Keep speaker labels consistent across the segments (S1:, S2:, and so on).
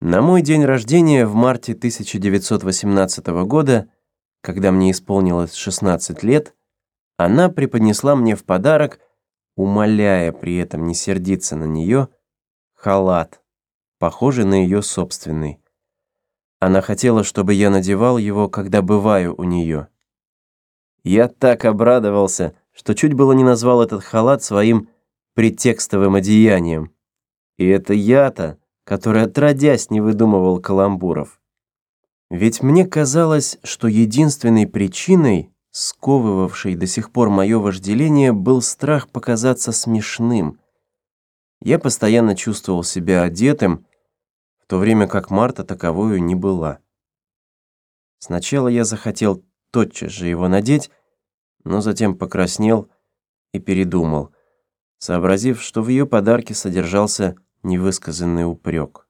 S1: На мой день рождения в марте 1918 года, когда мне исполнилось 16 лет, она преподнесла мне в подарок, умоляя при этом не сердиться на нее, халат, похожий на ее собственный. Она хотела, чтобы я надевал его, когда бываю у нее. Я так обрадовался, что чуть было не назвал этот халат своим претекстовым одеянием. И это я-то, который отродясь не выдумывал каламбуров. Ведь мне казалось, что единственной причиной, сковывавшей до сих пор мое вожделение, был страх показаться смешным. Я постоянно чувствовал себя одетым, в то время как Марта таковую не была. Сначала я захотел тотчас же его надеть, но затем покраснел и передумал, сообразив, что в ее подарке содержался невысказанный упрек.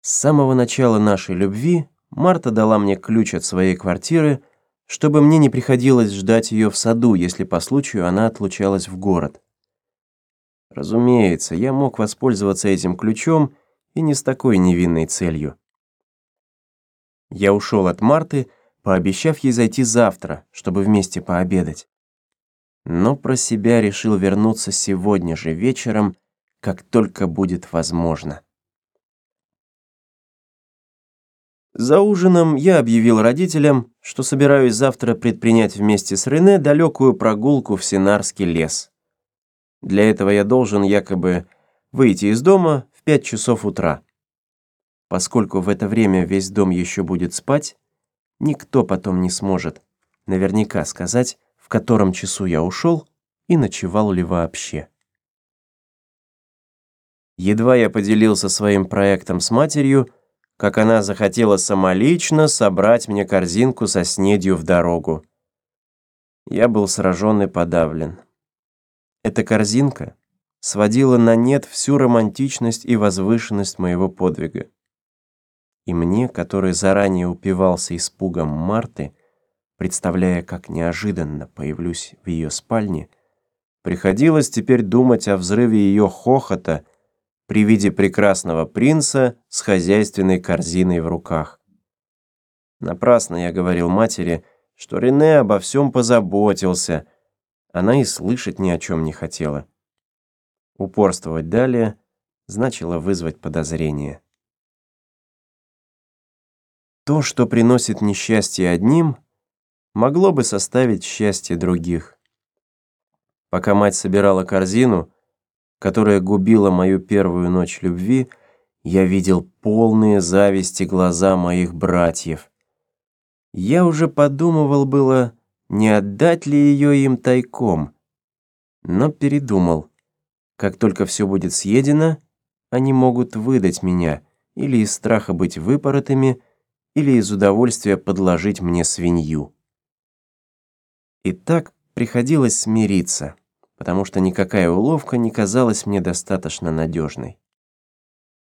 S1: С самого начала нашей любви Марта дала мне ключ от своей квартиры, чтобы мне не приходилось ждать ее в саду, если по случаю она отлучалась в город. Разумеется, я мог воспользоваться этим ключом и не с такой невинной целью. Я ушел от Марты, пообещав ей зайти завтра, чтобы вместе пообедать. Но про себя решил вернуться сегодня же вечером как только будет возможно. За ужином я объявил родителям, что собираюсь завтра предпринять вместе с Рене далекую прогулку в Синарский лес. Для этого я должен якобы выйти из дома в 5 часов утра. Поскольку в это время весь дом еще будет спать, никто потом не сможет наверняка сказать, в котором часу я ушел и ночевал ли вообще. Едва я поделился своим проектом с матерью, как она захотела самолично собрать мне корзинку со снедью в дорогу. Я был сражен и подавлен. Эта корзинка сводила на нет всю романтичность и возвышенность моего подвига. И мне, который заранее упивался испугом Марты, представляя, как неожиданно появлюсь в ее спальне, приходилось теперь думать о взрыве ее хохота — при виде прекрасного принца с хозяйственной корзиной в руках. Напрасно я говорил матери, что Рене обо всем позаботился. Она и слышать ни о чем не хотела. Упорствовать далее значило вызвать подозрение. То, что приносит несчастье одним, могло бы составить счастье других. Пока мать собирала корзину, которая губила мою первую ночь любви, я видел полные зависти глаза моих братьев. Я уже подумывал было, не отдать ли ее им тайком, но передумал. Как только все будет съедено, они могут выдать меня или из страха быть выпоротыми, или из удовольствия подложить мне свинью. И так приходилось смириться потому что никакая уловка не казалась мне достаточно надежной.